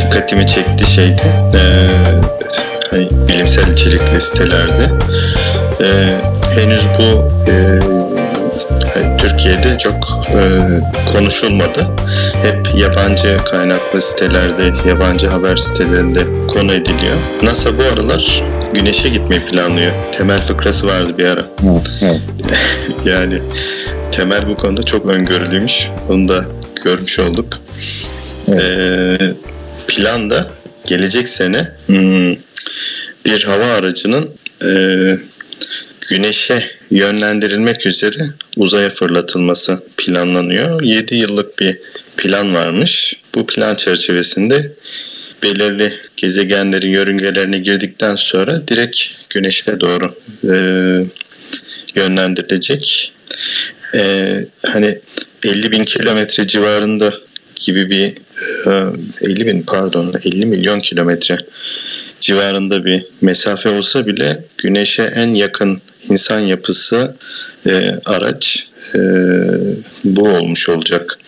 dikkatimi çekti şeydi. E, hani bilimsel içerikli sitelerde. E, henüz bu e, hani Türkiye'de çok e, konuşulmadı. Hep yabancı kaynaklı sitelerde, yabancı haber sitelerinde konu ediliyor. NASA bu aralar Güneş'e gitmeyi planlıyor. Temel fıkrası vardı bir ara. yani Temel bu konuda çok öngörülüymüş. Onu da görmüş olduk. Evet. Ee, planda gelecek sene hmm, bir hava aracının e, güneşe yönlendirilmek üzere uzaya fırlatılması planlanıyor. 7 yıllık bir plan varmış. Bu plan çerçevesinde belirli gezegenlerin yörüngelerine girdikten sonra direkt güneşe doğru e, yönlendirilecek. E, hani 50 bin kilometre civarında gibi bir 50 e, bin pardon 50 milyon kilometre civarında bir mesafe olsa bile güneşe en yakın insan yapısı e, araç e, bu olmuş olacak.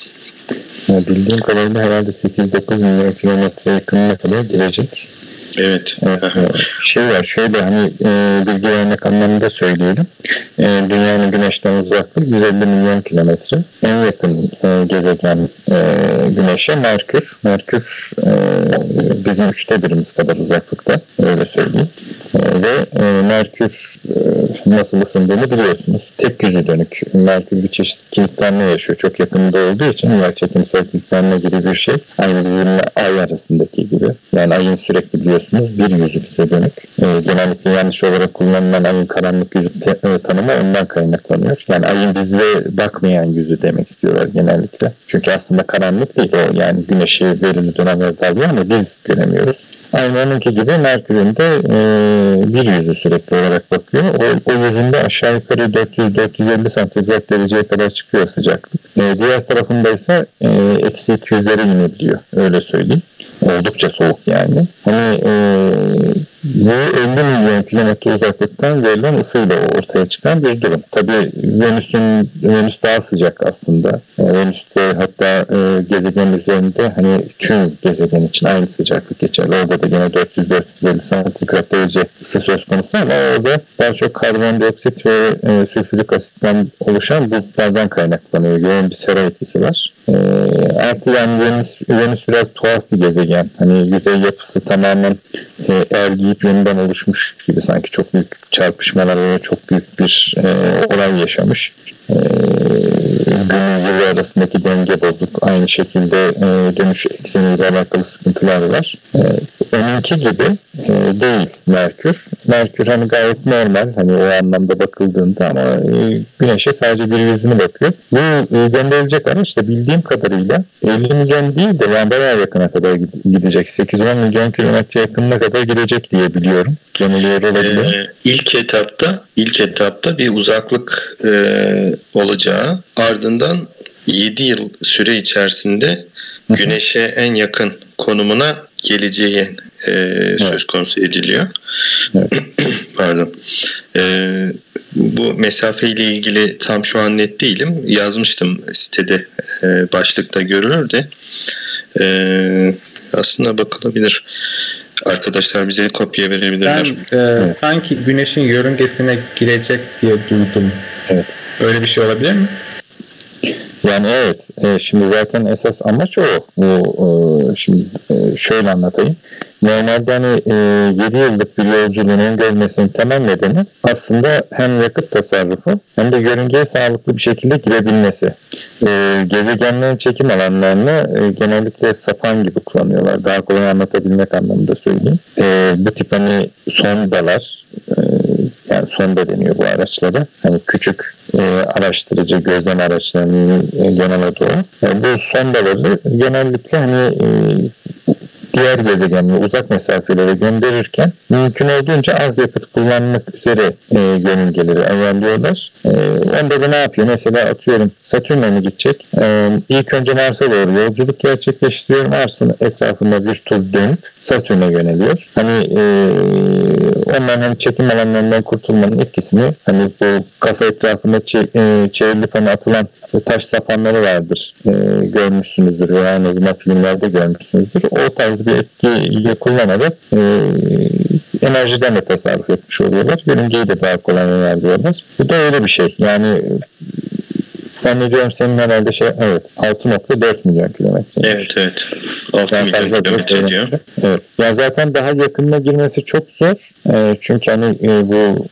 Ya bildiğim kadarıyla herhalde 8-9 milyon kilometre yakınına kadar gelecek. Evet. şey var şöyle hani e, bilgi vermek anlamında söyleyelim. E, dünyanın güneşten uzaklığı 150 milyon kilometre. En yakın e, gezegen güneşe Merkür. Merkür bizim üçte birimiz kadar uzaklıkta öyle söyleyeyim. Ve Merkür nasıl ısındığını biliyorsunuz. Tek yüzü dönük. Merkür bir çeşit kilitlenme yaşıyor. Çok yakında olduğu için yer çekimsel kilitlenme gibi bir şey. Aynı bizimle ay arasındaki gibi. Yani ayın sürekli biliyorsunuz biliyorsunuz bir yüzü bize dönük. E, genellikle yanlış olarak kullanılan ayın karanlık yüzü e, tanımı ondan kaynaklanıyor. Yani ayın bize bakmayan yüzü demek istiyorlar genellikle. Çünkü aslında karanlık değil o yani güneşi belirli dönemlerde alıyor ama biz göremiyoruz. Aynı onunki gibi Merkür'ün de e, bir yüzü sürekli olarak bakıyor. O, o yüzünde aşağı yukarı 400-450 santigrat dereceye kadar çıkıyor sıcaklık. E, diğer tarafında ise e, eksi 200'lere inebiliyor. Öyle söyleyeyim. Oldukça soğuk yani. Hani e, bu 50 milyon kilometre uzaklıktan verilen ısıyla ortaya çıkan bir durum. Tabii Venüs'ün Venüs daha sıcak aslında. E, Venüs'te hatta e, gezegen üzerinde hani tüm gezegen için aynı sıcaklık geçerli. Orada da yine 400-450 santigrat derece ısı söz konusu ama orada daha çok karbondioksit ve e, sülfürik asitten oluşan bulutlardan kaynaklanıyor. Yoğun bir sera etkisi var. Artı yani Venüs, Venüs biraz tuhaf bir gezegen. Hani yüzey yapısı tamamen e, ergiyip yeniden oluşmuş gibi sanki çok büyük çarpışmalar ve çok büyük bir e, olay yaşamış. E, günün yılı arasındaki denge bozuk. Aynı şekilde e, dönüş ekseniyle alakalı sıkıntılar var. E, onunki gibi e, değil Merkür. Merkür hani gayet normal hani o anlamda bakıldığında ama e, Güneş'e sadece bir yüzünü bakıyor. Bu e, gönderilecek araç da bildiğim kadarıyla 50 milyon değil de yani bayağı yakına kadar gidecek. 8-10 milyon kilometre yakınına kadar gidecek diye biliyorum. Yanılıyor olabilir. Ee, ilk etapta ilk etapta bir uzaklık e, olacağı ardından 7 yıl süre içerisinde Güneş'e en yakın konumuna geleceği e, söz evet. konusu ediliyor. Evet. Pardon. E, bu mesafe ile ilgili tam şu an net değilim. Yazmıştım sitede e, başlıkta görülür de e, aslında bakılabilir. Arkadaşlar bize kopya verebilirler. Ben e, evet. sanki güneşin yörüngesine girecek diye duydum. Evet. Öyle bir şey olabilir mi? Yani evet. E, şimdi zaten esas amaç o. o e, şimdi e, şöyle anlatayım. Normalde hani e, 7 yıllık bir yolculuğun öngörülmesinin temel nedeni aslında hem yakıt tasarrufu hem de yörüngeye sağlıklı bir şekilde girebilmesi. E, gezegenlerin çekim alanlarını e, genellikle sapan gibi kullanıyorlar. Daha kolay anlatabilmek anlamında söyleyeyim. E, bu tip hani sondalar yani sonda deniyor bu araçlara. Hani küçük e, araştırıcı gözlem araçlarının genel adı o. Yani bu sondaları genellikle hani diğer gezegenlere uzak mesafelere gönderirken mümkün olduğunca az yakıt kullanmak üzere e, yörüngeleri ayarlıyorlar. E, onda da ne yapıyor? Mesela atıyorum Satürn'e mi gidecek? E, ilk önce Mars'a doğru yolculuk gerçekleştiriyor. Mars'ın etrafında bir tur dönüp Satürn'e yöneliyor. Hani e, onların hani çekim alanlarından kurtulmanın etkisini hani bu kafa etrafında e, çevrilip hani atılan taş sapanları vardır. E, görmüşsünüzdür veya en azından filmlerde görmüşsünüzdür. O tarz bir etkiyi kullanarak e, enerjiden de tasarruf etmiş oluyorlar. Yörüngeyi de daha kolay yönlendiriyorlar. Bu da öyle bir şey. Yani zannediyorum senin herhalde şey evet 6.4 milyon kilometre. Evet evet. 6 milyon kilometre diyor. Evet. Ya zaten daha yakınına girmesi çok zor. E, çünkü hani e, bu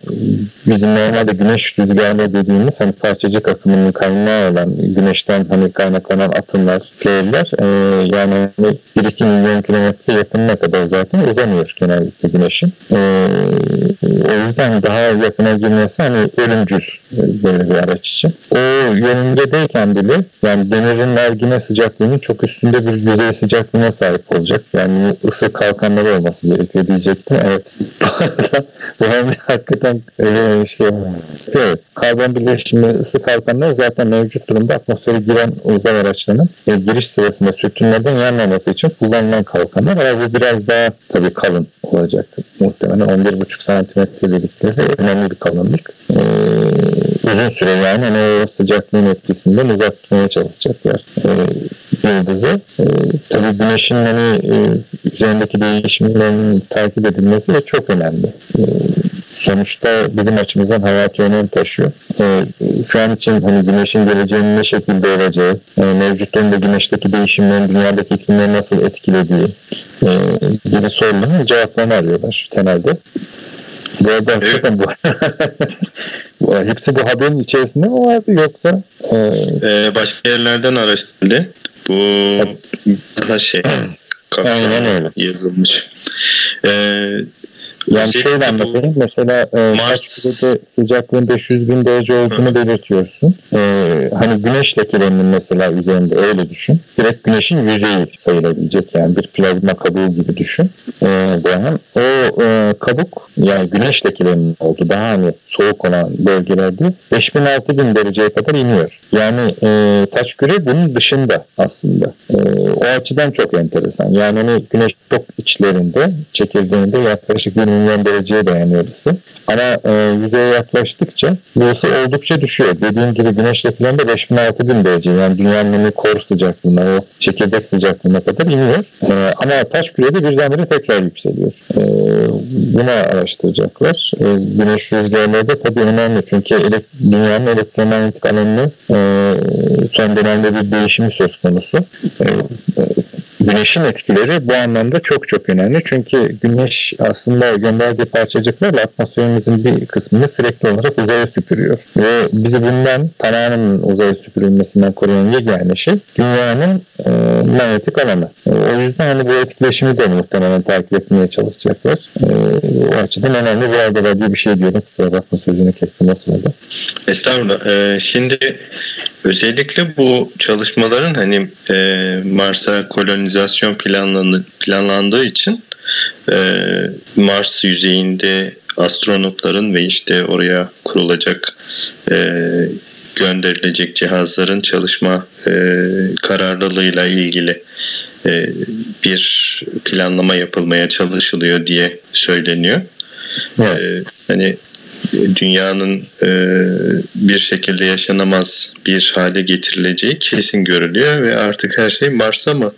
bizim normalde güneş rüzgarı dediğimiz hani parçacık akımının kaynağı olan güneşten hani kaynaklanan atımlar, flare'ler e, yani hani 1-2 milyon kilometre yakınına kadar zaten uzanıyor genellikle güneşin. E, o yüzden daha yakına girmesi hani ölümcül e, böyle bir araç için. O yörüngedeyken bile yani demirin ergine sıcaklığının çok üstünde bir yüzey sıcaklığına sahip olacak. Yani ısı kalkanları olması gerekiyor diyecektim. Evet. Bu hem de hakikaten e, şey evet. Karbon birleşimi ısı kalkanları zaten mevcut durumda atmosfere giren uzay araçlarının e, giriş sırasında sürtünmeden yanmaması için kullanılan kalkanlar. Ama bu biraz daha tabii kalın olacak. Muhtemelen 11,5 santimetre dedikleri önemli bir kalınlık. Ee, uzun süre yani hani o sıcaklığın etkisinden uzak tutmaya çalışacaklar e, yıldızı. E, tabii güneşin hani e, üzerindeki değişimlerin takip edilmesi de çok önemli. E, sonuçta bizim açımızdan hayat önem taşıyor. E, şu an için hani güneşin geleceğinin ne şekilde olacağı, e, mevcut durumda güneşteki değişimlerin dünyadaki iklimleri nasıl etkilediği e, gibi soruların cevaplarını arıyorlar temelde. Bu arada hakikaten bu. bu hepsi bu haberin içerisinde mi vardı yoksa? E... Ee, başka yerlerden araştırıldı. Bu daha şey kapsamlı yazılmış. Ee, yani şöyle anlatayım. Bu, Mesela e, Mars sıcaklığın 500 bin derece olduğunu Hı. belirtiyorsun. E, hani güneş lekelerinin mesela üzerinde öyle düşün. Direkt güneşin yüzeyi sayılabilecek yani bir plazma kabuğu gibi düşün. E, Doğan. O e, kabuk yani güneş lekelerinin olduğu daha hani soğuk olan bölgelerde 5000-6000 dereceye kadar iniyor. Yani e, taş küre bunun dışında aslında. E, o açıdan çok enteresan. Yani hani güneş çok içlerinde çekirdeğinde yaklaşık 20 milyon dereceye dayanıyor ısı. Ama e, yüzeye yaklaştıkça bu ısı oldukça düşüyor. Dediğim gibi güneş yakılarında 5000-6000 derece yani dünyanın kor sıcaklığına, o çekirdek sıcaklığına kadar iniyor. E, ama taş kürede birdenbire tekrar yükseliyor. E, bunu araştıracaklar. E, güneş rüzgarları da tabii önemli çünkü elek, dünyanın elektromanyetik alanını e, son dönemde bir değişimi söz konusu. E, e, güneşin etkileri bu anlamda çok çok önemli. Çünkü güneş aslında gönderdiği parçacıklarla atmosferimizin bir kısmını sürekli olarak uzaya süpürüyor. Ve bizi bundan tamamen uzaya süpürülmesinden koruyan yegane şey dünyanın e, manyetik alanı. E, o yüzden hani bu etkileşimi de muhtemelen takip etmeye çalışacaklar. E, o açıdan önemli. Bu arada verdiği bir şey diyordum. Kusura bakma sözünü kestim o sırada. Estağfurullah. Ee, şimdi özellikle bu çalışmaların hani e, Mars'a kolonizasyon planlandı, planlandığı için e, Mars yüzeyinde astronotların ve işte oraya kurulacak e, gönderilecek cihazların çalışma e, kararlılığıyla ilgili e, bir planlama yapılmaya çalışılıyor diye söyleniyor. Evet. E, hani dünyanın e, bir şekilde yaşanamaz bir hale getirileceği kesin görülüyor ve artık her şey Mars'a mı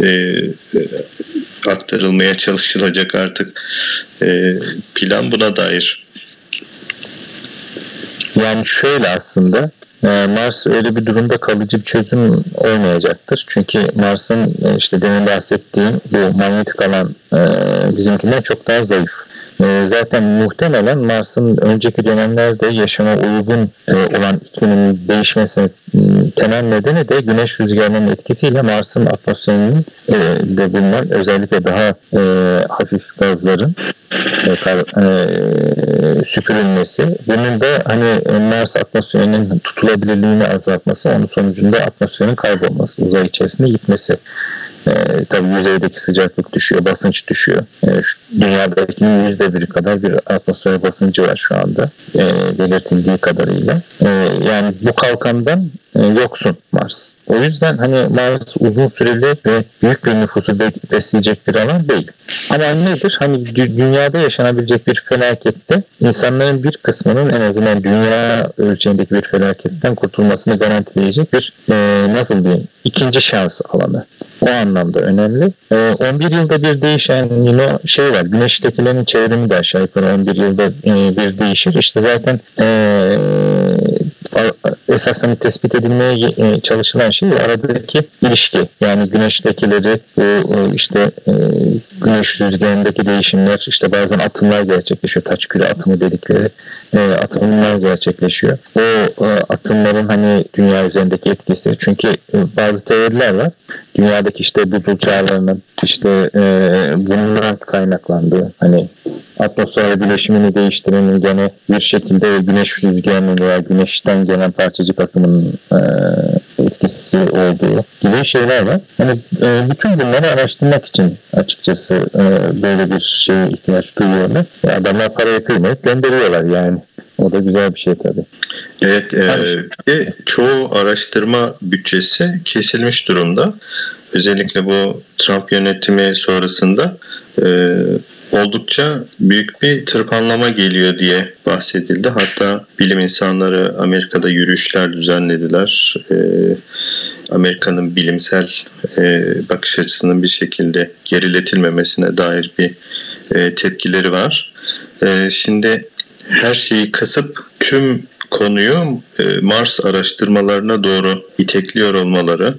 e, e, aktarılmaya çalışılacak artık e, plan buna dair. Yani şöyle aslında e, Mars öyle bir durumda kalıcı bir çözüm olmayacaktır. Çünkü Mars'ın e, işte demin bahsettiğim bu manyetik alan bizimkinden çok daha zayıf. Ee, zaten muhtemelen Mars'ın önceki dönemlerde yaşama uygun e, olan iklimin değişmesinin temel nedeni de güneş rüzgarının etkisiyle Mars'ın atmosferinin e, de bulunan özellikle daha e, hafif gazların süpürülmesi. Bunun da hani Mars atmosferinin tutulabilirliğini azaltması, onun sonucunda atmosferin kaybolması, uzay içerisinde gitmesi E, tabii yüzeydeki sıcaklık düşüyor, basınç düşüyor. E, şu, dünyadakinin yüzde biri kadar bir atmosfer basıncı var şu anda e, belirtildiği kadarıyla. E, yani bu kalkandan e, yoksun Mars. O yüzden hani Mars uzun süreli ve büyük bir nüfusu besleyecek bir alan değil. Ama nedir? Hani dünyada yaşanabilecek bir felakette insanların bir kısmının en azından dünya ölçeğindeki bir felaketten kurtulmasını garantileyecek bir e, nasıl diyeyim ikinci şans alanı. O anlamda önemli. E, 11 yılda bir değişen yine şey var. Güneştekilerin çevrimi de aşağı yukarı 11 yılda e, bir değişir. İşte zaten e, esasen tespit edilmeye e, çalışılan şey aradaki ilişki. Yani güneştekileri bu işte e, güneş rüzgarındaki değişimler işte bazen atımlar gerçekleşiyor. Taç küre atımı dedikleri e, atımlar gerçekleşiyor. O atımların hani dünya üzerindeki etkisi. Çünkü bazı teoriler var. Dünyadaki işte buzul çağlarının işte bundan kaynaklandığı hani atmosfer bileşimini değiştirenin gene bir şekilde güneş rüzgarının veya güneşten gelen parçacık akımının e, etkisi olduğu gibi şeyler var. Yani e, bütün bunları araştırmak için açıkçası e, böyle bir şeye ihtiyaç duyuyorlar. E, adamlar parayı kıymayıp gönderiyorlar yani. O da güzel bir şey tabii. Evet, e, çoğu araştırma bütçesi kesilmiş durumda. Özellikle bu Trump yönetimi sonrasında e, oldukça büyük bir tırpanlama geliyor diye bahsedildi. Hatta bilim insanları Amerika'da yürüyüşler düzenlediler. Ee, Amerika'nın bilimsel e, bakış açısının bir şekilde geriletilmemesine dair bir e, tepkileri var. E, şimdi her şeyi kasıp tüm konuyu e, Mars araştırmalarına doğru itekliyor olmaları,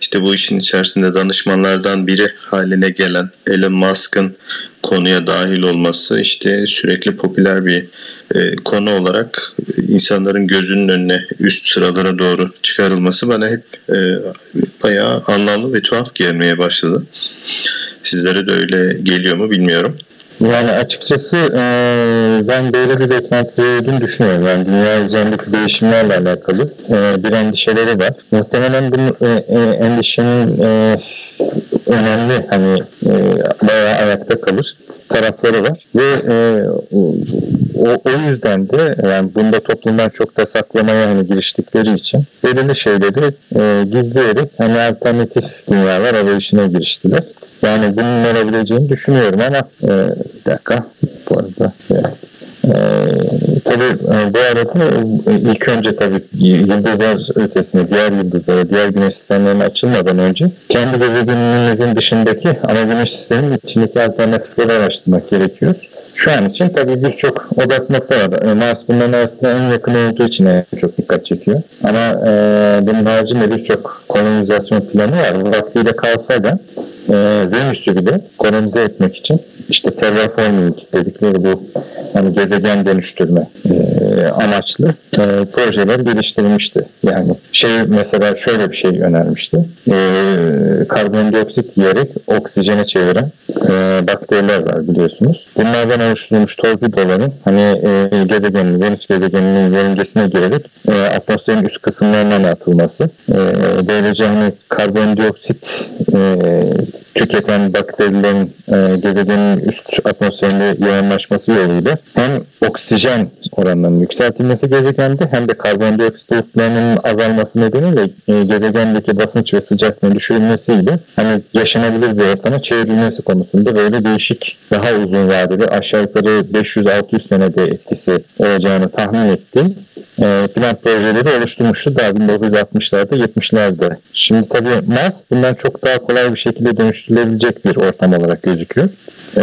işte bu işin içerisinde danışmanlardan biri haline gelen Elon Musk'ın konuya dahil olması işte sürekli popüler bir e, konu olarak insanların gözünün önüne üst sıralara doğru çıkarılması bana hep e, bayağı anlamlı ve tuhaf gelmeye başladı. Sizlere de öyle geliyor mu bilmiyorum. Yani açıkçası e, ben böyle bir beklenti olduğunu düşünüyorum. Yani dünya üzerindeki değişimlerle alakalı e, bir endişeleri var. Muhtemelen bu e, endişenin önemli hani e, bayağı ayakta kalır tarafları var ve e, o, o yüzden de yani bunda toplumdan çok da saklamaya hani giriştikleri için belirli şeyleri e, gizleyerek hani alternatif dünyalar arayışına giriştiler. Yani bunun olabileceğini düşünüyorum ama e, bir dakika bu arada e, ee, tabii e, bu arada e, ilk önce tabii yıldızlar ötesine, diğer yıldızlara, diğer güneş sistemlerine açılmadan önce kendi gezegenimizin dışındaki ana güneş sisteminin içindeki alternatifleri araştırmak gerekiyor. Şu an için tabii birçok odak nokta var. E, Mars bunların arasında en yakın olduğu için çok dikkat çekiyor. Ama e, bunun haricinde birçok kolonizasyon planı var. Vaktiyle kalsa da e, Venüs'ü bile kolonize etmek için işte terraforming dedikleri bu hani gezegen dönüştürme e, amaçlı e, projeler geliştirilmişti. Yani şey mesela şöyle bir şey önermişti. E, karbondioksit yiyerek oksijene çeviren e, bakteriler var biliyorsunuz. Bunlardan oluşturulmuş torpidoların hani e, gezegenin, Venüs gezegeninin yörüngesine girerek e, atmosferin üst kısımlarından atılması. E, böylece hani karbondioksit e, tüketen bakterilerin e, gezegenin üst atmosferinde yoğunlaşması yoluyla hem oksijen oranlarının yükseltilmesi gezegende hem de karbondioksit bulutlarının azalması nedeniyle e, gezegendeki basınç ve sıcaklığın düşürülmesiyle hani yaşanabilir bir ortama çevrilmesi konusunda böyle değişik daha uzun vadeli aşağı yukarı 500-600 senede etkisi olacağını tahmin etti e, plan projeleri oluşturmuştu daha 1960'larda 70'lerde. Şimdi tabii Mars bundan çok daha kolay bir şekilde dönüştürülebilecek bir ortam olarak gözüküyor. E,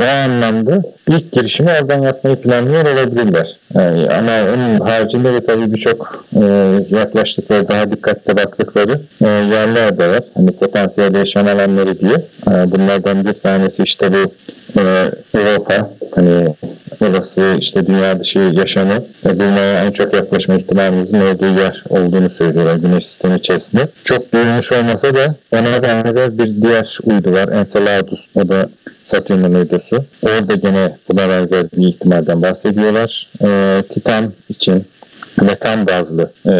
o anlamda ilk girişimi oradan yapmayı planlıyor olabilirler. Yani, ama onun haricinde de tabii birçok e, yaklaştıkları, daha dikkatli baktıkları e, yerler de var. Hani potansiyel yaşam alanları diye. E, bunlardan bir tanesi işte bu e, Avrupa. Hani olası işte dünya dışı yaşamı bulmaya en çok yaklaşma ihtimalimizin olduğu yer olduğunu söylüyorlar güneş sistemi içerisinde. Çok duyulmuş olmasa da ona benzer bir diğer uydu var Enceladus. O da Satürn'ün uydusu. Orada gene buna benzer bir ihtimalden bahsediyorlar. E, Titan için metan bazlı e,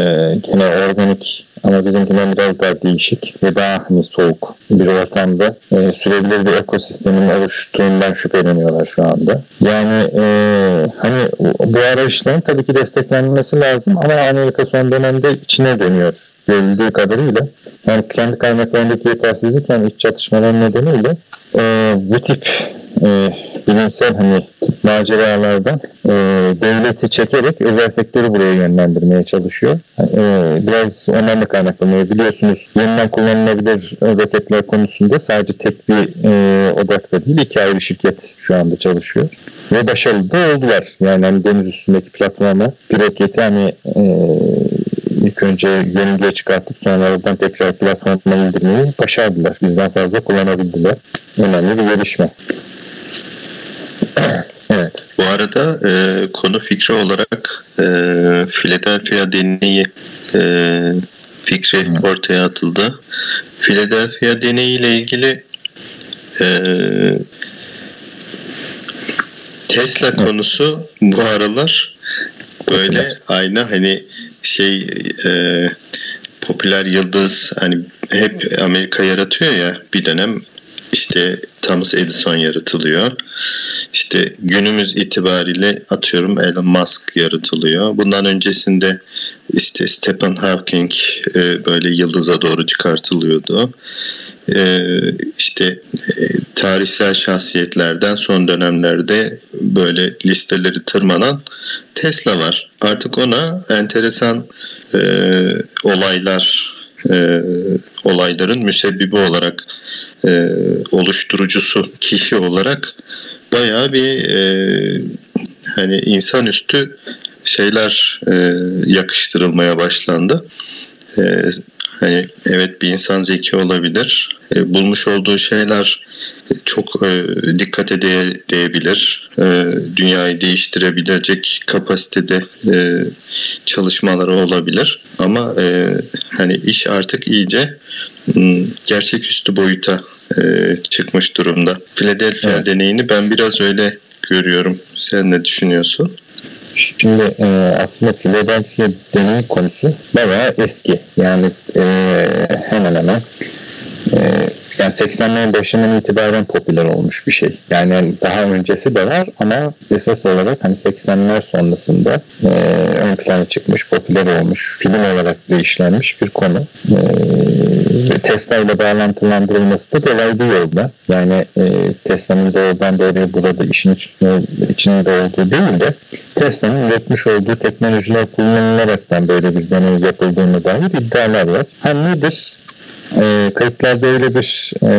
gene organik Ama bizimkinden biraz daha değişik ve daha hani soğuk bir ortamda e, sürebilir bir ekosistemin oluştuğundan şüpheleniyorlar şu anda. Yani e, hani bu arayışların tabii ki desteklenmesi lazım ama Amerika son dönemde içine dönüyor görüldüğü kadarıyla. Yani kendi kaynaklarındaki yetersizlik yani iç çatışmalar nedeniyle e, bu tip e, bilimsel hani maceralardan e, devleti çekerek özel sektörü buraya yönlendirmeye çalışıyor. E, biraz ondan da kaynaklanıyor. Biliyorsunuz yeniden kullanılabilir roketler konusunda sadece tek bir e, odakta değil iki ayrı şirket şu anda çalışıyor. Ve başarılı da oldular. Yani hani deniz üstündeki platforma bir roketi hani e, ilk önce yörüngeye çıkartıp sonra oradan tekrar platforma indirmeyi başardılar. Bizden fazla kullanabildiler. Önemli bir gelişme. evet. Bu arada e, konu fikri olarak e, Philadelphia deneyi e, fikri ortaya atıldı. Philadelphia deneyi ile ilgili e, Tesla konusu bu aralar böyle aynı hani şey e, popüler yıldız hani hep Amerika yaratıyor ya bir dönem işte Thomas Edison yaratılıyor. İşte günümüz itibariyle atıyorum Elon Musk yaratılıyor. Bundan öncesinde işte Stephen Hawking e, böyle yıldıza doğru çıkartılıyordu. E, işte tarihsel şahsiyetlerden son dönemlerde böyle listeleri tırmanan Tesla var. Artık ona enteresan e, olaylar e, olayların müsebbibi olarak e, oluşturucusu kişi olarak bayağı bir hani insanüstü şeyler yakıştırılmaya başlandı. Hani evet bir insan zeki olabilir. E, bulmuş olduğu şeyler çok e, dikkat edebilir. E, dünyayı değiştirebilecek kapasitede e, çalışmaları olabilir. Ama e, hani iş artık iyice gerçeküstü boyuta e, çıkmış durumda. Philadelphia evet. deneyini ben biraz öyle görüyorum. Sen ne düşünüyorsun? Şimdi e, aslında Philadelphia deney konusu bayağı eski. Yani e, hemen hemen e, yani 80'lerin başından itibaren popüler olmuş bir şey. Yani daha öncesi de var ama esas olarak hani 80'ler sonrasında e, ön plana çıkmış, popüler olmuş, film olarak da işlenmiş bir konu. E, Tesla ile bağlantılandırılması da dolaylı yolda. Yani e, Tesla'nın doğrudan doğruya burada işin içinde, olduğu değil de Tesla'nın üretmiş olduğu teknolojiler kullanılaraktan böyle bir deney yapıldığını dair iddialar var. Ha nedir? E, kayıtlarda öyle bir e,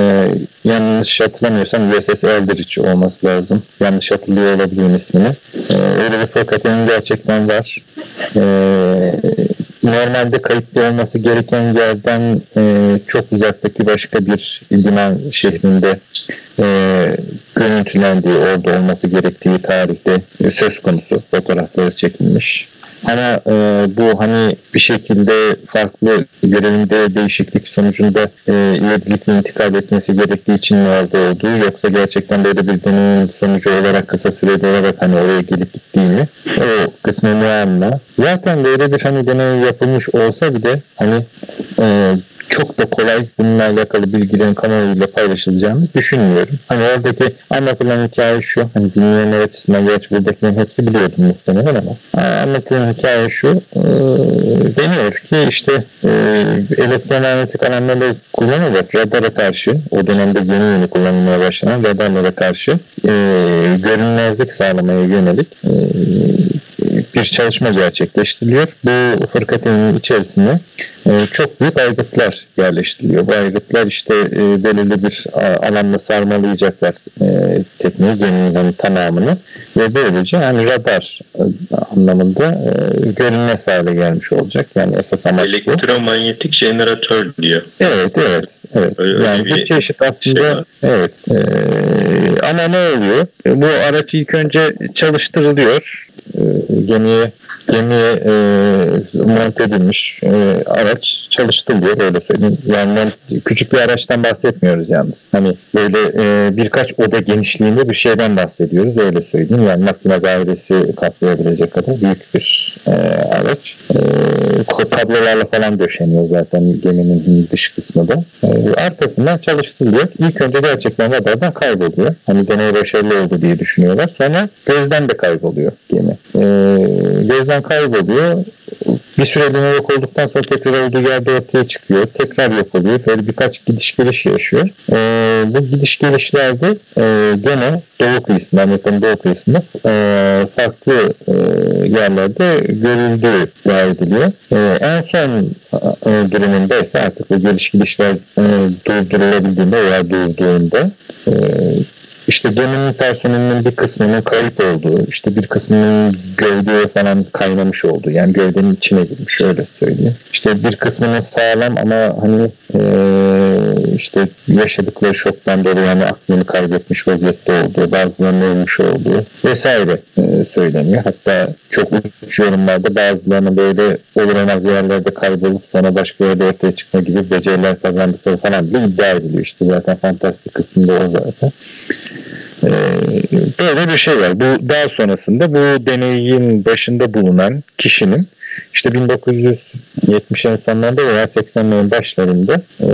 yanlış hatırlamıyorsam USS Eldridge olması lazım. Yanlış hatırlıyor olabilirim ismini. E, öyle bir fakatenin gerçekten var. E, normalde kayıtlı olması gereken yerden e, çok uzaktaki başka bir liman şehrinde e, görüntülendiği, orada olması gerektiği tarihte e, söz konusu fotoğrafları çekilmiş. Ama e, bu hani bir şekilde farklı görevinde değişiklik sonucunda e, ivedilikle intikal etmesi gerektiği için mi orada olduğu yoksa gerçekten böyle bir deneyin sonucu olarak kısa sürede olarak hani oraya gelip gittiğini o kısmı muamma. Zaten böyle bir hani deney yapılmış olsa bile hani e, çok da kolay bununla alakalı bilgilerin kamuoyuyla paylaşılacağını düşünmüyorum. Hani oradaki anlatılan hikaye şu, hani dinleyenler açısından gerçi buradakilerin hepsi biliyordu muhtemelen ama anlatılan hikaye şu, e, deniyor ki işte e, elektromanyetik alanları kullanarak radara karşı, o dönemde yeni yeni kullanılmaya başlanan radarlara karşı e, görünmezlik sağlamaya yönelik e, bir çalışma gerçekleştiriliyor. Bu fırkatenin içerisine e, çok büyük aygıtlar yerleştiriliyor. Bu aygıtlar işte e, belirli bir sarmalayacaklar e, tekneyi geminin hani tamamını ve böylece hani radar anlamında görünmez hale gelmiş olacak. Yani esas amaç Elektromanyetik jeneratör diyor. Evet, evet. Evet. Öyle yani bir, bir çeşit aslında şey evet. E, ama ne oluyor? Bu araç ilk önce çalıştırılıyor. E, gemiye gemiye e, monte edilmiş e, araç çalıştırılıyor öyle söyleyeyim. Yani küçük bir araçtan bahsetmiyoruz yalnız. Hani böyle e, birkaç oda genişliğinde bir şeyden bahsediyoruz öyle söyleyeyim. Yani makine dairesi kaplayabilecek kadar büyük bir e, araç. E, kablolarla falan döşeniyor zaten geminin dış kısmı da. E, arkasından çalıştırılıyor. İlk önce gerçekten radardan kayboluyor. Hani deney başarılı oldu diye düşünüyorlar. Sonra gözden de kayboluyor gemi. E, gözden kayboluyor. Bir süreliğine yok olduktan sonra tekrar olduğu yerde ortaya çıkıyor. Tekrar yok oluyor. Böyle birkaç gidiş geliş yaşıyor. E, bu gidiş gelişlerde e, gene doğu kıyısında, Amerika'nın doğu kıyısında e, farklı e, yerlerde görüldüğü iddia ediliyor. E, en son e, durumunda ise artık bu geliş gidişler e, durdurulabildiğinde veya durduğunda e, işte geminin personelinin bir kısmının kayıp olduğu, işte bir kısmının gövdeye falan kaynamış olduğu, yani gövdenin içine girmiş öyle söyleyeyim. İşte bir kısmının sağlam ama hani e, işte yaşadıkları şoktan dolayı yani aklını kaybetmiş vaziyette olduğu, bazılarının ölmüş olduğu vesaire e, söyleniyor. Hatta çok uç yorumlarda bazılarının böyle olur yerlerde kaybolup sonra başka yerde ortaya çıkma gibi beceriler kazandıkları falan bile iddia ediliyor. İşte zaten fantastik kısmında o zaten. Ee, böyle bir şey var. Bu daha sonrasında bu deneyin başında bulunan kişinin işte 1970'lerin sonlarında veya 80'lerin başlarında e,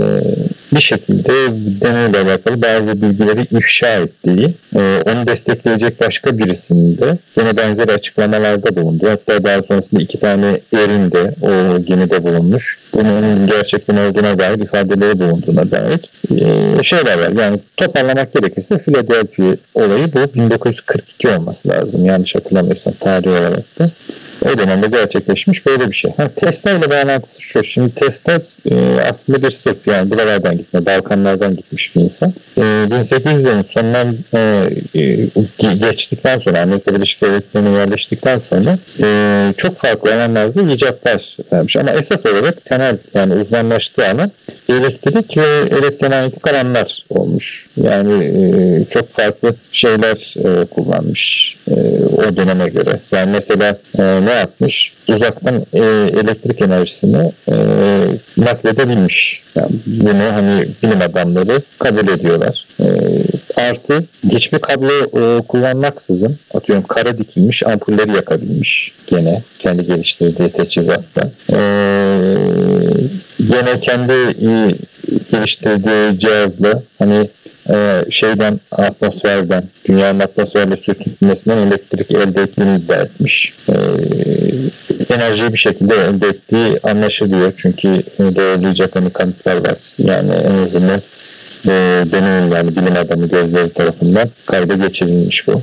bir şekilde deneyle alakalı bazı bilgileri ifşa ettiği, e, onu destekleyecek başka birisinin de yine benzer açıklamalarda bulundu. Hatta daha sonrasında iki tane erin de o gemide bulunmuş. Bunun gerçekten olduğuna dair ifadeleri bulunduğuna dair e, şeyler var. Yani toparlamak gerekirse Philadelphia olayı bu 1942 olması lazım. Yanlış hatırlamıyorsam tarih olarak da. O dönemde gerçekleşmiş böyle bir şey. Ha, Tesla bağlantısı şu. Şimdi Tesla e, aslında bir Sırp yani buralardan gitme, Balkanlardan gitmiş bir insan. E, 1800'lerin sonundan e, e, geçtikten sonra Amerika Birleşik Devletleri'ne yerleştikten sonra e, çok farklı alanlarda icatlar vermiş. Ama esas olarak temel yani uzmanlaştığı alan elektrik ve elektromanyetik alanlar olmuş. Yani e, çok farklı şeyler e, kullanmış e, o döneme göre. Yani mesela e, ne yapmış? Uzaktan e, elektrik enerjisini e, nakledebilmiş. Yani bunu hani bilim adamları kabul ediyorlar. E, artı hiçbir kablo e, kullanmaksızın atıyorum kara dikilmiş ampulleri yakabilmiş gene kendi geliştirdiği teçhizatla. E, gene kendi e, geliştirdiği cihazla hani e, şeyden atmosferden dünyanın atmosferle sürtünmesinden elektrik elde ettiğini iddia etmiş. E, enerjiyi bir şekilde elde ettiği anlaşılıyor. Çünkü doğrulayacak hani kanıtlar var. Yani en azından e, deneyim yani bilim adamı gözleri tarafından kayda geçirilmiş bu.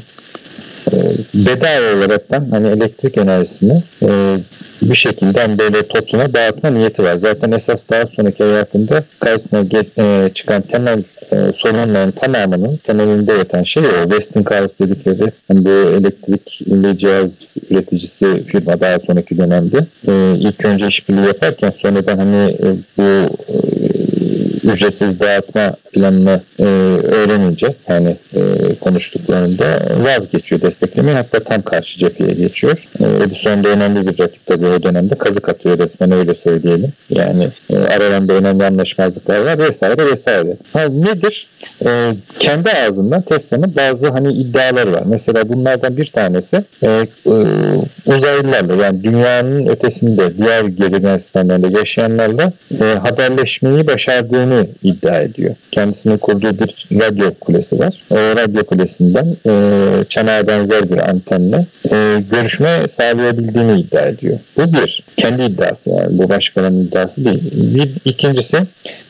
E, bedava olaraktan hani elektrik enerjisini e, bir şekilde hani böyle topluma dağıtma niyeti var. Zaten esas daha sonraki hayatında karşısına geç, e, çıkan temel e, sorunların tamamının temelinde yatan şey o. Westinghouse dedikleri hani bu elektrikli cihaz üreticisi firma daha sonraki dönemde e, ilk önce işbirliği yaparken sonradan hani e, bu e, ücretsiz dağıtma planını e, öğrenince yani e, konuştuklarında vazgeçiyor desteklemeyi hatta tam karşı cepheye geçiyor. E, Edison da önemli bir rakip tabii o dönemde kazık atıyor resmen öyle söyleyelim. Yani e, aralarında önemli anlaşmazlıklar var vesaire vesaire. Ha, nedir? E, kendi ağzından Tesla'nın bazı hani iddiaları var. Mesela bunlardan bir tanesi e, e, uzaylılarla yani dünyanın ötesinde diğer gezegen sistemlerinde yaşayanlarla e, haberleşmeyi başardığını iddia ediyor. Kendisinin kurduğu bir radyo kulesi var. O radyo kulesinden e, çanağa benzer bir antenle e, görüşme sağlayabildiğini iddia ediyor. Bu bir. Kendi iddiası yani. Bu başkalarının iddiası değil. Bir, ikincisi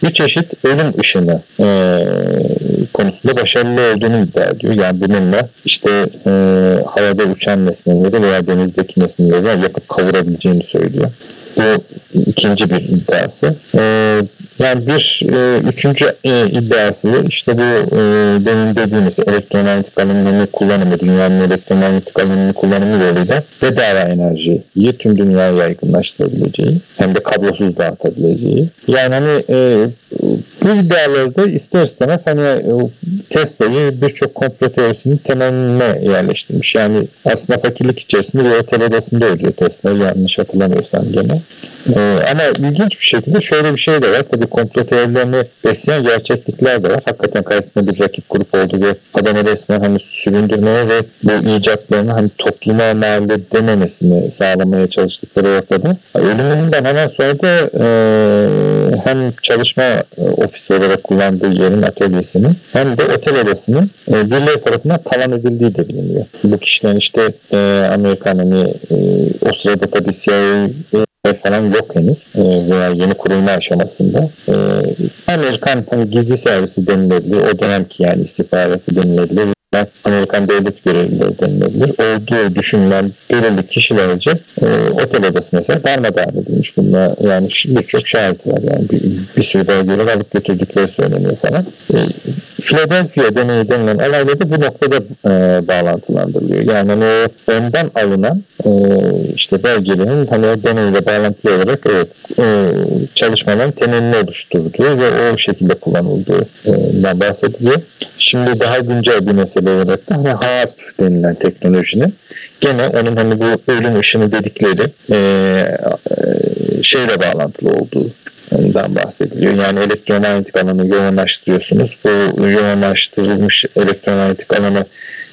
bir çeşit ölüm ışını e, konusunda başarılı olduğunu iddia ediyor. Yani bununla işte e, havada uçan nesneleri veya denizdeki nesneleri yakıp kavurabileceğini söylüyor. Bu ikinci bir iddiası. E, yani bir e, üçüncü e, iddiası işte bu e, demin dediğimiz elektromanyetik alanını kullanımı, dünyanın elektromanyetik alanını kullanımı yoluyla bedava enerjiyi tüm dünyaya yaygınlaştırabileceği hem de kablosuz dağıtabileceği. Yani hani e, bu iddiaları da ister istemez hani e, Tesla'yı birçok komplo teorisinin temeline yerleştirmiş. Yani aslında fakirlik içerisinde bir otel odasında ölüyor Tesla yanlış hatırlamıyorsam gene. Ee, ama ilginç bir şekilde şöyle bir şey de var. Tabii komplo teorilerini besleyen gerçeklikler de var. Hakikaten karşısında bir rakip grup oldu ve adamı resmen hani süründürmeye ve bu icatlarını hani topluma mal edememesini sağlamaya çalıştıkları ortada. Ölümünden hemen sonra da e, hem çalışma e, ofisi olarak kullandığı yerin atölyesinin hem de otel odasının e, birileri tarafından talan edildiği de biliniyor. Bu kişilerin işte e, Amerikan hani e, o sırada tabii CIA falan yok henüz e, veya yeni kurulma aşamasında. E, Amerikan hani gizli servisi denilebilir. O dönemki yani istihbaratı denilebilir. Amerikan devlet görevlileri denilebilir. Olduğu düşünülen belirli kişilerce e, otel odası mesela darmadağın edilmiş. Bununla yani birçok şahit var. Yani bir, bir sürü belgeler alıp götürdükleri söyleniyor falan. E, Philadelphia deneyi denilen olayla da bu noktada e, bağlantılandırılıyor. Yani hani o ondan alınan e, işte belgelerin hani deneyle bağlantılı olarak evet, e, çalışmaların temelini oluşturduğu ve o şekilde kullanıldığından bahsediliyor. Şimdi daha güncel bir mesele da hani HAAP denilen teknolojinin gene onun hani bu ölüm ışını dedikleri e, e, şeyle bağlantılı olduğu dan bahsediliyor. Yani elektromanyetik alanı yoğunlaştırıyorsunuz. Bu yoğunlaştırılmış elektromanyetik alanı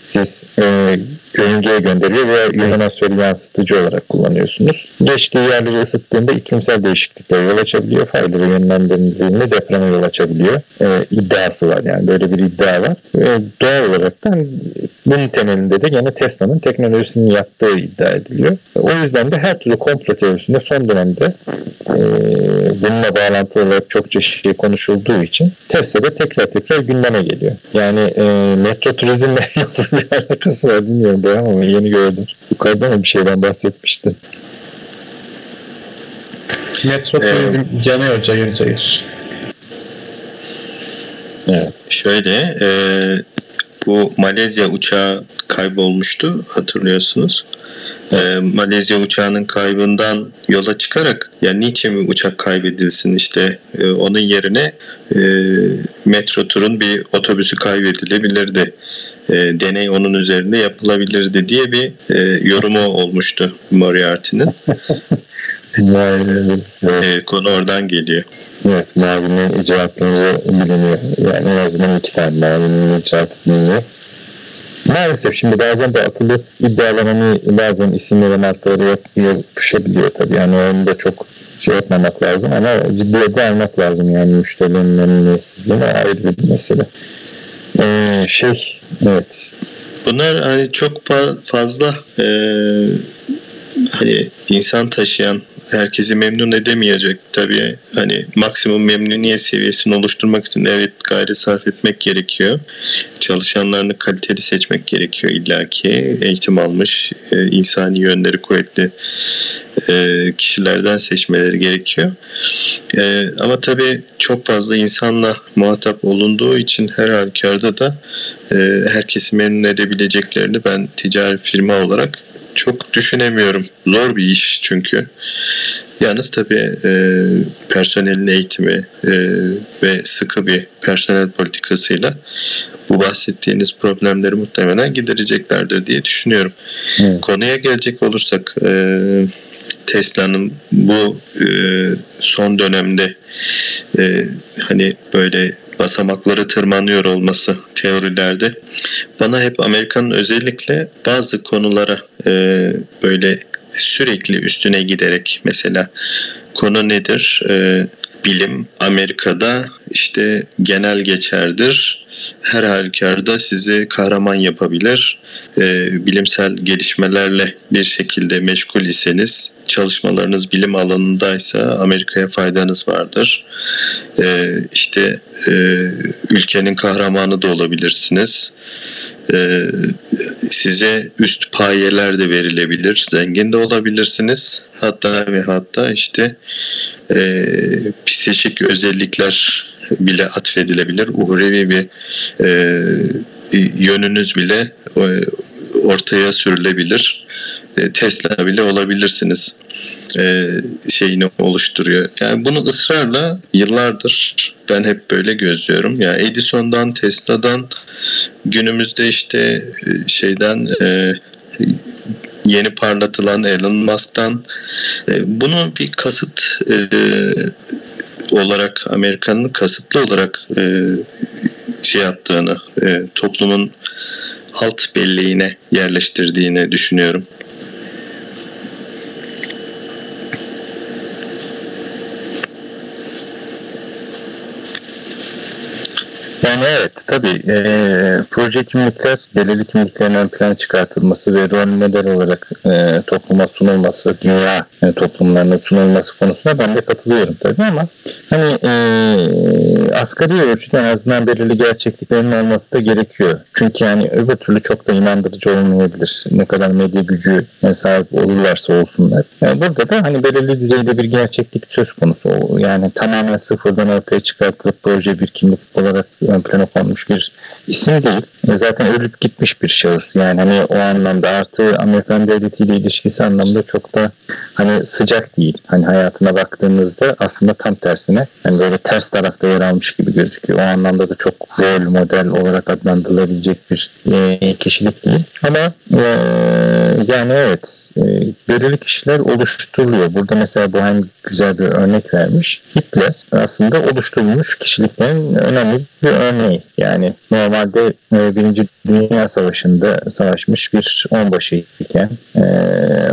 siz e, yörüngeye gönderiyor veya ionosferi yansıtıcı olarak kullanıyorsunuz. Geçtiği yerleri ısıttığında iklimsel değişiklikler yol açabiliyor. Faydalı yönlendirildiğinde depreme yol açabiliyor. E, iddiası var yani böyle bir iddia var. E, doğal olarak da bunun temelinde de yine Tesla'nın teknolojisini yaptığı iddia ediliyor. O yüzden de her türlü komplo teorisinde son dönemde e, bununla bağlantılı olarak çokça şey konuşulduğu için Tesla'da tekrar tekrar gündeme geliyor. Yani e, metro turizmle nasıl bir alakası var bilmiyorum ben ama yeni gördüm. Yukarıda mı bir şeyden bahsetmişti. Metro ee, yanıyor cayır cayır. Evet. Şöyle e, bu Malezya uçağı kaybolmuştu hatırlıyorsunuz. E, Malezya uçağının kaybından yola çıkarak ya niçin bir uçak kaybedilsin işte e, onun yerine e, metro turun bir otobüsü kaybedilebilirdi. E, deney onun üzerinde yapılabilirdi diye bir e, yorumu olmuştu Moriarty'nin. e, konu oradan geliyor. Evet, Mavi'nin icraatları biliniyor. Yani en azından iki tane Mavi'nin icraatı biliniyor. Maalesef şimdi bazen de akıllı iddialar hani bazen isimleri markaları yapışabiliyor tabii. Yani onu da çok şey yapmamak lazım ama ciddiye de almak lazım yani müşterilerin memnuniyetsizliğine ayrı bir mesele. Ee, şey evet. Bunlar hani çok fazla e, hani insan taşıyan herkesi memnun edemeyecek tabii. Hani maksimum memnuniyet seviyesini oluşturmak için evet gayret sarf etmek gerekiyor. Çalışanlarını kaliteli seçmek gerekiyor illaki. Eğitim almış, e, insani yönleri kuvvetli e, kişilerden seçmeleri gerekiyor. E, ama tabii çok fazla insanla muhatap olunduğu için her halükarda da herkesi memnun edebileceklerini ben ticari firma olarak çok düşünemiyorum. Zor bir iş çünkü. Yalnız tabii e, personelin eğitimi e, ve sıkı bir personel politikasıyla bu bahsettiğiniz problemleri muhtemelen gidereceklerdir diye düşünüyorum. Evet. Konuya gelecek olursak e, Tesla'nın bu e, son dönemde e, hani böyle basamakları tırmanıyor olması teorilerde bana hep Amerika'nın özellikle bazı konulara e, böyle sürekli üstüne giderek mesela konu nedir? E, bilim Amerika'da işte genel geçerdir her halükarda sizi kahraman yapabilir. E, bilimsel gelişmelerle bir şekilde meşgul iseniz, çalışmalarınız bilim alanındaysa Amerika'ya faydanız vardır. E, işte e, ülkenin kahramanı da olabilirsiniz. E, size üst payeler de verilebilir, zengin de olabilirsiniz. Hatta ve hatta işte e, psikolojik özellikler bile atfedilebilir. Uhrevi bir e, yönünüz bile e, ortaya sürülebilir. E, Tesla bile olabilirsiniz. e, şeyini oluşturuyor. Yani bunu ısrarla yıllardır ben hep böyle gözlüyorum. Yani Edison'dan, Tesla'dan günümüzde işte e, şeyden yeni parlatılan Elon Musk'tan bunu bir kasıt olarak Amerika'nın kasıtlı olarak şey yaptığını toplumun alt belleğine yerleştirdiğini düşünüyorum. Yani evet tabii e, proje kimlikler, belirli kimliklerin ön plana çıkartılması ve rol model olarak e, topluma sunulması, dünya e, toplumlarına sunulması konusunda ben de katılıyorum tabii ama hani e, asgari ölçüde en azından belirli gerçekliklerin olması da gerekiyor. Çünkü yani öbür türlü çok da inandırıcı olmayabilir. Ne kadar medya gücü sahip olurlarsa olsunlar. Yani burada da hani belirli düzeyde bir gerçeklik söz konusu. Yani tamamen sıfırdan ortaya çıkartılıp proje bir kimlik olarak ön plana konmuş bir isim değil. E, zaten ölüp gitmiş bir şahıs. Yani hani o anlamda artı Amerikan devletiyle ilişkisi anlamda çok da hani sıcak değil. Hani hayatına baktığınızda aslında tam tersine hani böyle ters tarafta yer almış gibi gözüküyor. O anlamda da çok rol model olarak adlandırılabilecek bir e, kişilik değil. Ama e, yani evet e, belirli kişiler oluşturuluyor. Burada mesela bu hem güzel bir örnek vermiş. Hitler aslında oluşturulmuş kişiliklerin önemli bir örneği. Yani normalde e, Birinci Dünya Savaşı'nda savaşmış bir onbaşı iken e,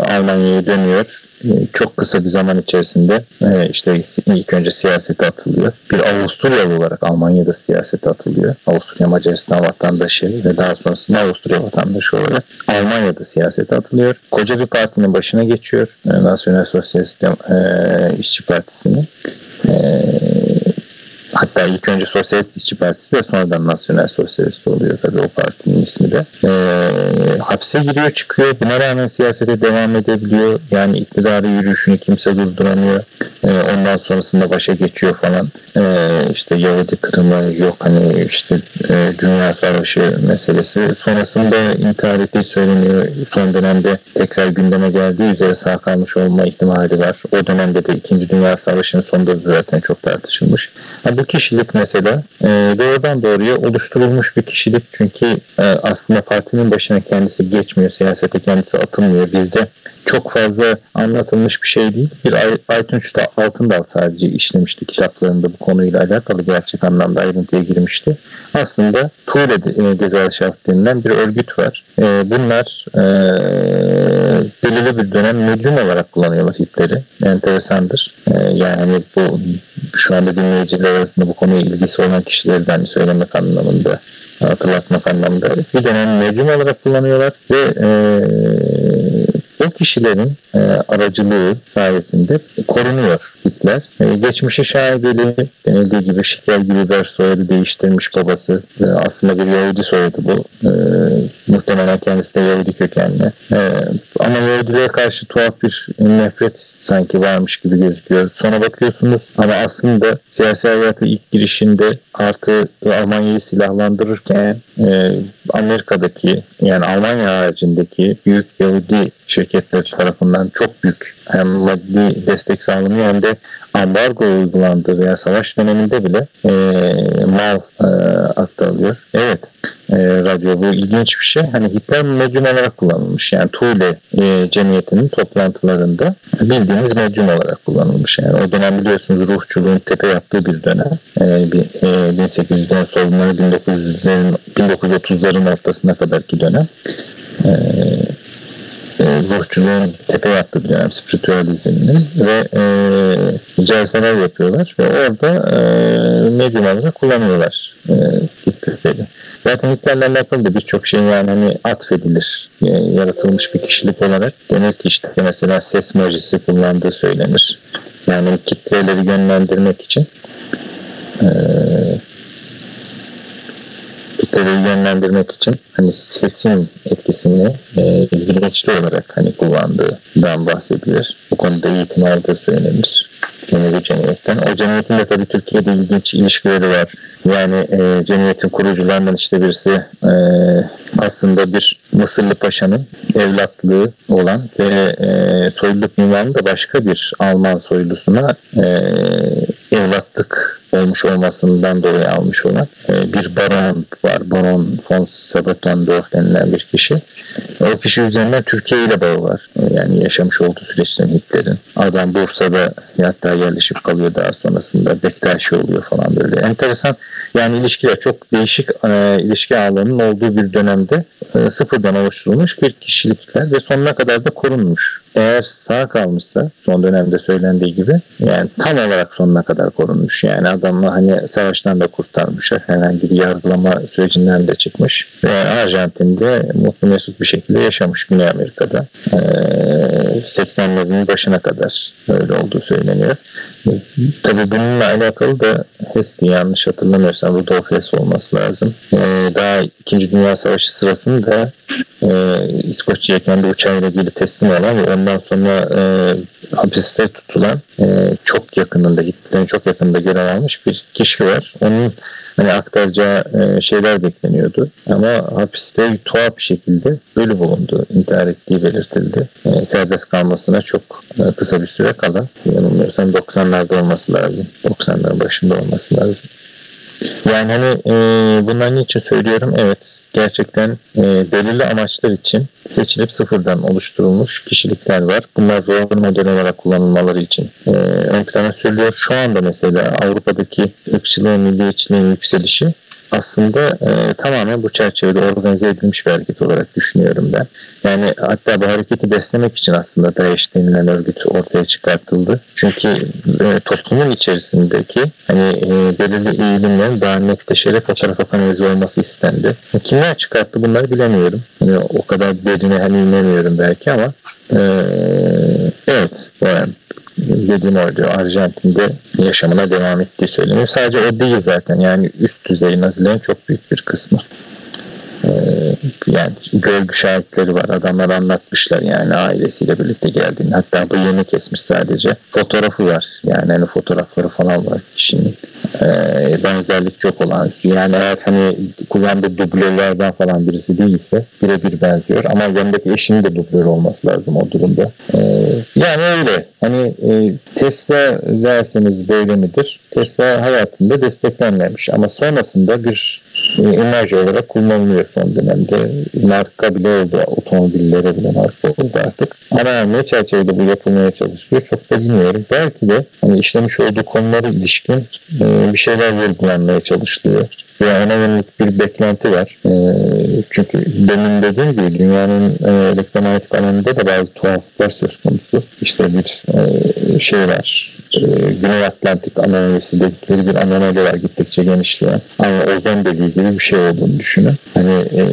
Almanya'ya dönüyor. E, çok kısa bir zaman içerisinde e, işte ilk önce siyasete atılıyor. Bir Avusturyalı olarak Almanya'da siyasete atılıyor. Avusturya Macaristan vatandaşı ve daha sonrasında Avusturya vatandaşı olarak Almanya'da siyasete atılıyor. Koca bir partinin başına geçiyor. E, Nasyonel Sosyalist e, İşçi Partisi'ni. E, Hatta ilk önce Sosyalist İşçi Partisi de sonradan Nasyonel Sosyalist oluyor tabii o partinin ismi de. E, hapse giriyor çıkıyor. Buna rağmen siyasete devam edebiliyor. Yani iktidarı yürüyüşünü kimse durduramıyor. E, ondan sonrasında başa geçiyor falan. E, işte Yahudi kırımı yok hani işte e, Dünya Savaşı meselesi. Sonrasında intihar ettiği söyleniyor. Son dönemde tekrar gündeme geldiği üzere sağ kalmış olma ihtimali var. O dönemde de 2. Dünya Savaşı'nın sonunda da zaten çok tartışılmış. Ha, bu kişilik mesela e, doğrudan doğruya oluşturulmuş bir kişilik çünkü e, aslında partinin başına kendisi geçmiyor, siyasete kendisi atılmıyor. Bizde çok fazla anlatılmış bir şey değil. Bir Aytunç Altındal sadece işlemişti kitaplarında bu konuyla alakalı gerçek anlamda ayrıntıya girmişti. Aslında Tuğle e, Gezelşaft denilen bir örgüt var. E, bunlar e, belirli bir dönem medyum olarak kullanıyorlar Hitler'i. Enteresandır. Yani bu şu anda dinleyiciler arasında bu konuya ilgisi olan kişilerden söylemek anlamında hatırlatmak anlamında bir dönem medyum olarak kullanıyorlar ve e, o kişilerin e, aracılığı sayesinde korunuyor Hitler. E, geçmişi şaibeli denildiği gibi Şikel gibi bir soyadı değiştirmiş babası. E, aslında bir Yahudi soyadı bu. E, muhtemelen kendisi de Yahudi kökenli. E, ama Yahudiliğe karşı tuhaf bir nefret sanki varmış gibi gözüküyor. Sonra bakıyorsunuz ama aslında siyasi hayata ilk girişinde artı Almanya'yı silahlandırırken e, Amerika'daki yani Almanya haricindeki büyük Yahudi şirketler tarafından çok büyük hem maddi destek sağlanıyor hem de ambargo uygulandığı veya savaş döneminde bile e, mal e, aktarılıyor. Evet e, radyo bu ilginç bir şey. Hani Hitler medyum olarak kullanılmış. Yani Tuğle e, cemiyetinin toplantılarında bildiğimiz medyum olarak kullanılmış. Yani o dönem biliyorsunuz ruhçuluğun tepe yaptığı bir dönem. E, bir, e, 1800'den sonları 1900'lerin 1930'ların ortasına kadarki dönem. E, e, ruhçuluğun tepe yaptığı bir dönem spiritüalizminin ve e, celseler yapıyorlar ve orada e, medyum olarak kullanıyorlar e, Hitler'i. Zaten Hitler'le alakalı da birçok şey yani hani atfedilir. E, yaratılmış bir kişilik olarak. Denir ki işte mesela ses majisi kullandığı söylenir. Yani kitleleri yönlendirmek için. Eee kitleleri yönlendirmek için hani sesin etkisini e, bilinçli olarak hani kullandığından bahsedilir. Bu konuda eğitim aldığı söylenir. Yine bir cemiyetten. O cemiyetin de tabii Türkiye'de ilginç ilişkileri var. Yani e, cemiyetin kurucularından işte birisi e, aslında bir Mısırlı paşanın evlatlığı olan ve e, soyluluk ünvanı da başka bir Alman soylusuna e, evlatlık olmuş olmasından dolayı almış olan e, bir baron var. Baron von Sabotendorf denilen bir kişi. O kişi üzerinden Türkiye ile bağı var. E, yani yaşamış olduğu süreçten Hitler'in. Adam Bursa'da hatta yerleşip kalıyor daha sonrasında. Bektaşi oluyor falan böyle. Enteresan yani ilişkiler çok değişik e, ilişki ağlarının olduğu bir dönemde e, sıfırdan oluşturulmuş bir kişilikler ve sonuna kadar da korunmuş. Eğer sağ kalmışsa son dönemde söylendiği gibi yani tam olarak sonuna kadar korunmuş. Yani adamı hani savaştan da kurtarmışlar. Herhangi bir yargılama sürecinden de çıkmış. Ve Arjantin'de mutlu mesut bir şekilde yaşamış Güney Amerika'da. Ee, 80'lerin başına kadar öyle olduğu söyleniyor. Tabii bununla alakalı da Hes'ti yanlış hatırlamıyorsam Rudolf Hess olması lazım. Ee, daha İkinci Dünya Savaşı sırasında e, İskoçya'ya kendi uçağıyla ilgili teslim olan ve ondan sonra e, hapiste tutulan e, çok yakınında Hitler'in çok yakınında görev almış bir kişi var. Onun hani aktaracağı e, şeyler bekleniyordu. Ama hapiste tuhaf bir şekilde ölü bulundu. intihar ettiği belirtildi. E, serbest kalmasına çok e, kısa bir süre kala. Yanılmıyorsam 90'larda olması lazım. 90'ların başında olması lazım. Yani hani e, bunlar niçin söylüyorum? Evet gerçekten e, belirli amaçlar için seçilip sıfırdan oluşturulmuş kişilikler var. Bunlar rol model olarak kullanılmaları için e, ön plana söylüyor. Şu anda mesela Avrupa'daki ırkçılığın, milliyetçiliğin yükselişi aslında e, tamamen bu çerçevede organize edilmiş bir hareket olarak düşünüyorum ben. Yani hatta bu hareketi beslemek için aslında DAEŞ denilen örgüt ortaya çıkartıldı. Çünkü e, toplumun içerisindeki hani e, belirli eğilimlerin daha netleşerek fotoğrafa kanalize olması istendi. E, kimler çıkarttı bunları bilemiyorum. Yani o kadar derine hani inemiyorum belki ama e, evet yani dediğim oydu. Arjantin'de yaşamına devam ettiği söyleniyor. Sadece o değil zaten. Yani üst düzey nazilerin çok büyük bir kısmı. Ee, yani görgü şahitleri var. Adamlar anlatmışlar yani ailesiyle birlikte geldiğini. Hatta bu yeni kesmiş sadece. Fotoğrafı var. Yani hani fotoğrafları falan var kişinin. Ee, benzerlik çok olan. Yani eğer hani kullandığı dublörlerden falan birisi değilse birebir benziyor. Ama yanındaki eşinin de dublör olması lazım o durumda. Ee, yani öyle. Hani e, Tesla derseniz böyle midir? Tesla hayatında desteklenmemiş ama sonrasında bir imaj olarak kullanılıyor son dönemde. Marka bile oldu. Otomobillere bile marka oldu artık. Ama ne çerçevede bu yapılmaya çalışıyor çok da bilmiyorum. Belki de hani işlemiş olduğu konulara ilişkin e, bir şeyler vurgulanmaya çalışılıyor ve ona yönelik bir beklenti var. E, çünkü demin dediğim gibi dünyanın e, elektromanyetik alanında da bazı tuhaflıklar söz konusu. İşte bir e, şey var. E, Güney Atlantik anomisi dedikleri bir anomali var gittikçe genişleyen. Ama ozon dediği gibi bir şey olduğunu düşünün. Hani e,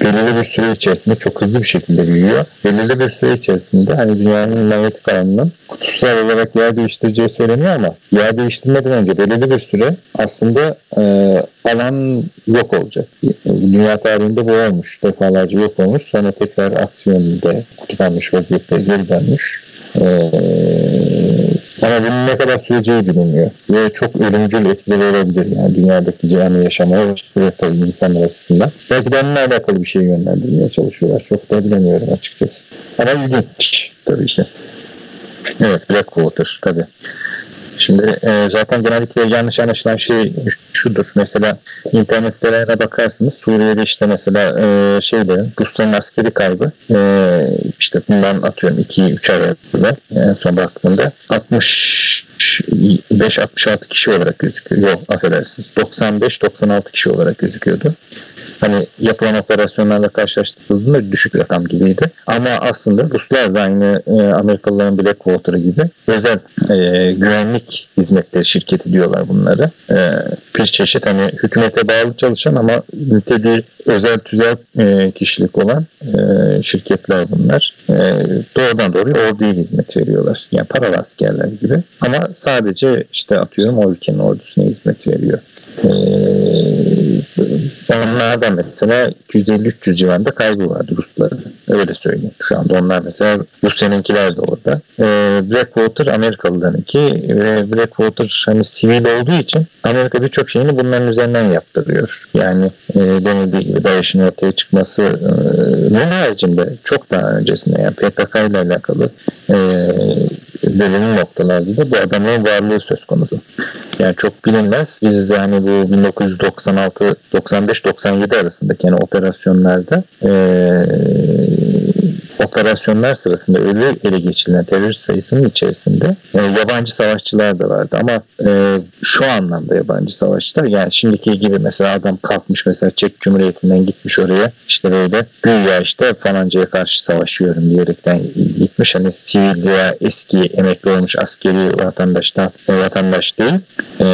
belirli bir süre içerisinde çok hızlı bir şekilde büyüyor. Belirli bir süre içerisinde hani dünyanın manyetik alanının kutusal olarak yer değiştireceği söyleniyor ama yer değiştirmeden önce belirli bir süre aslında e, alan yok olacak. Dünya tarihinde bu olmuş. Defalarca yok olmuş. Sonra tekrar aksiyonunda kutulanmış vaziyette geri dönmüş. Ee, ama bunun ne kadar süreceği bilinmiyor. Ve çok ölümcül etkileri olabilir yani dünyadaki canlı yaşamaya ve tabii insanlar açısından. Belki de onunla alakalı bir şey yönlendirmeye çalışıyorlar. Çok da bilemiyorum açıkçası. Ama ilginç tabii ki. Evet Blackwater tabii. Şimdi e, zaten genellikle yanlış anlaşılan şey şudur. Mesela internet sitelerine bakarsınız. Suriye'de işte mesela e, şeyde Rusların askeri kaybı e, işte bundan atıyorum 2-3 ay evvel en son baktığımda 60 5-66 kişi olarak gözüküyor. Yok affedersiniz. 95-96 kişi olarak gözüküyordu hani yapılan operasyonlarla karşılaştırıldığında düşük rakam gibiydi. Ama aslında Ruslar da aynı e, Amerikalıların Blackwater gibi özel e, güvenlik hizmetleri şirketi diyorlar bunları. E, bir çeşit hani hükümete bağlı çalışan ama niteliği özel tüzel e, kişilik olan e, şirketler bunlar. E, doğrudan doğruya orduya hizmet veriyorlar. Yani paralı askerler gibi. Ama sadece işte atıyorum o ülkenin ordusuna hizmet veriyor. Ee, onlardan mesela 250-300 civarında kaybı vardı Rus grupları. Öyle söyleyeyim. Şu anda onlar mesela Rusya'nınkiler de orada. E, Blackwater Amerikalılarınki ve Blackwater hani sivil olduğu için Amerika birçok şeyini bunların üzerinden yaptırıyor. Yani e, denildiği gibi DAEŞ'in ortaya çıkması e, bunun haricinde çok daha öncesinde yani PKK ile alakalı e, belirli noktalarda da bu adamın varlığı söz konusu. Yani çok bilinmez. Biz de hani bu 1996 95 97 arasındaki yani operasyonlarda e, operasyonlar sırasında ölü ele geçirilen terörist sayısının içerisinde e, yabancı savaşçılar da vardı. Ama e, şu anlamda yabancı savaşçılar yani şimdiki gibi mesela adam kalkmış mesela Çek Cumhuriyeti'nden gitmiş oraya işte böyle güya işte falancaya karşı savaşıyorum diyerekten gitmiş. Hani sivil veya eski emekli olmuş askeri vatandaştan e, vatandaş değil e,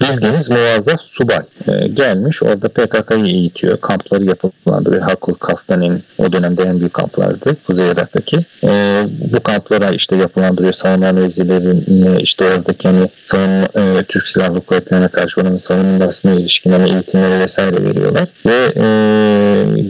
bildiğiniz muvazzaf subay e, gelmiş orada PKK'yı eğitiyor. Kampları yapılandırıyor Hakul Kaftan'ın o dönemde en büyük kamplardı Kuzey Irak'taki. E, bu kamplara işte yapılandırıyor savunma mevzilerini işte oradaki hani savunma, e, Türk Silahlı Kuvvetleri'ne karşı onun savunmasına ilişkin hani eğitimleri vesaire veriyorlar. Ve e,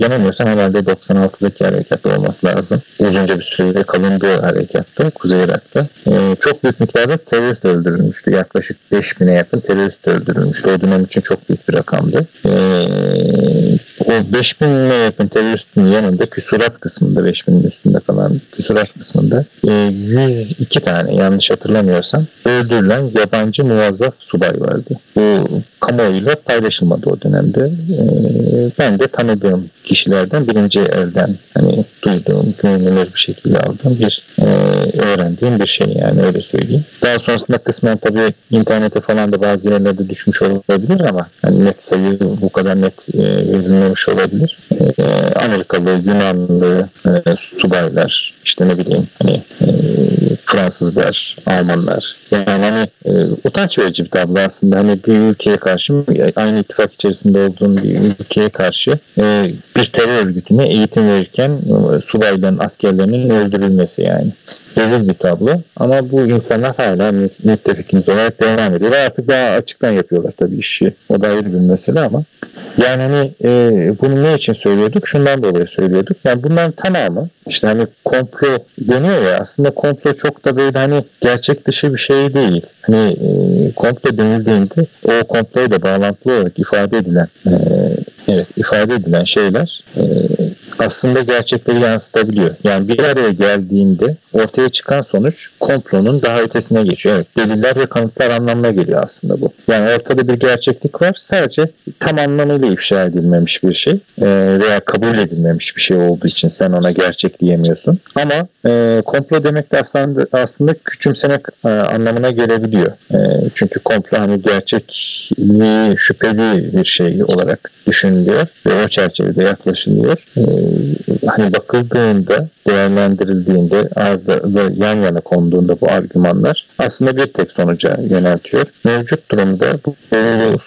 yanılmıyorsam herhalde 96'daki harekat olması lazım. Uzunca bir sürede kalındığı harekatta Kuzey Irak'ta. E, çok büyük miktarda terörist öldürülmüştü. Yaklaşık 5000'e yakın terörist öldürülmüştü. O dönem için çok büyük bir rakamdı. E, o 5000'e yakın teröristin yanında küsurat kısmında 5000'in üstünde kalan küsurat kısmında 102 tane yanlış hatırlamıyorsam öldürülen yabancı muvazzaf subay vardı. Bu kamuoyuyla paylaşılmadı o dönemde. Ben de tanıdığım kişilerden birinci elden hani duyduğum, güvenilir bir şekilde aldığım bir e, öğrendiğim bir şey yani öyle söyleyeyim. Daha sonrasında kısmen tabii internete falan da bazı yerlerde düşmüş olabilir ama hani net sayı bu kadar net e, verilmemiş olabilir. E, Amerikalı, Yunanlı e, subaylar işte ne bileyim hani e, Fransızlar, Almanlar. Yani hani e, utanç verici bir tablo aslında. Hani bir ülkeye karşı aynı ittifak içerisinde olduğun bir ülkeye karşı e, bir terör örgütüne eğitim verirken e, subayların, askerlerinin öldürülmesi yani. Rezil bir tablo. Ama bu insanlar hala müttefikimiz olarak devam ediyor. Ve artık daha açıktan yapıyorlar tabii işi. O da ayrı bir mesele ama. Yani hani e, bunu ne için söylüyorduk? Şundan dolayı söylüyorduk. Yani bunların tamamı işte hani komplo deniyor ya aslında komplo çok da böyle hani gerçek dışı bir şey değil. Hani e, komplo denildiğinde o komploya da bağlantılı olarak ifade edilen e, evet ifade edilen şeyler e, aslında gerçekleri yansıtabiliyor. Yani bir araya geldiğinde ortaya çıkan sonuç komplonun daha ötesine geçiyor. Evet deliller ve kanıtlar anlamına geliyor aslında bu. Yani ortada bir gerçeklik var. Sadece tam anlamıyla ifşa edilmemiş bir şey e, veya kabul edilmemiş bir şey olduğu için sen ona gerçek diyemiyorsun. Ama e, komplo demek de aslında, aslında küçümsemek e, anlamına gelebiliyor. E, çünkü komplo hani gerçekliği şüpheli bir şey olarak düşünülüyor ve o çerçevede yaklaşılıyor. E, hani bakıldığında değerlendirildiğinde arada yan yana konduğunda bu argümanlar aslında bir tek sonuca yöneltiyor. Mevcut durumda bu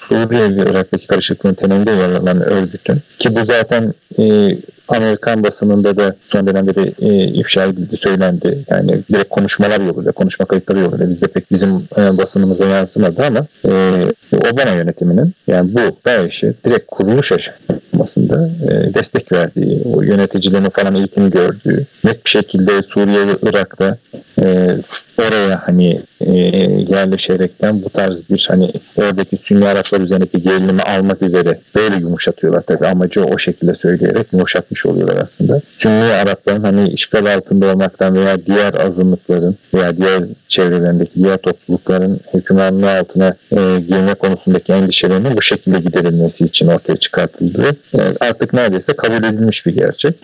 Suriye ve Irak'taki karışıklığın temelinde yer alan örgütün ki bu zaten e, Amerikan basınında da son dönemde de e, ifşa edildi, söylendi. Yani direkt konuşmalar yoluyla, konuşma kayıtları yoluyla bizde pek bizim e, basınımıza yansımadı ama e, Obama yönetiminin yani bu DAEŞ'e direkt kuruluş aşamasında e, destek verdiği, o yöneticilerin falan eğitim gördüğü, net bir şekilde Suriye ve Irak'ta e, oraya hani e, yerleşerekten bu tarz bir hani oradaki Sünni Araplar üzerindeki gerilimi almak üzere böyle yumuşatıyorlar tabii amacı o şekilde söyleyerek yumuşatmış oluyorlar aslında. Sünni Arapların hani işgal altında olmaktan veya diğer azınlıkların veya diğer çevrelerindeki diğer toplulukların hükümranlığı altına e, girme konusundaki endişelerinin bu şekilde giderilmesi için ortaya çıkartıldığı e, artık neredeyse kabul edilmiş bir gerçek.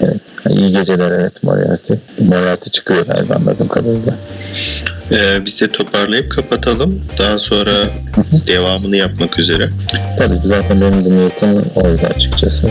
Evet. İyi geceler evet Moriarty. Moriarty çıkıyor galiba anladığım kadarıyla. Ee, biz de toparlayıp kapatalım. Daha sonra devamını yapmak üzere. Tabii zaten benim de niyetim oydu açıkçası.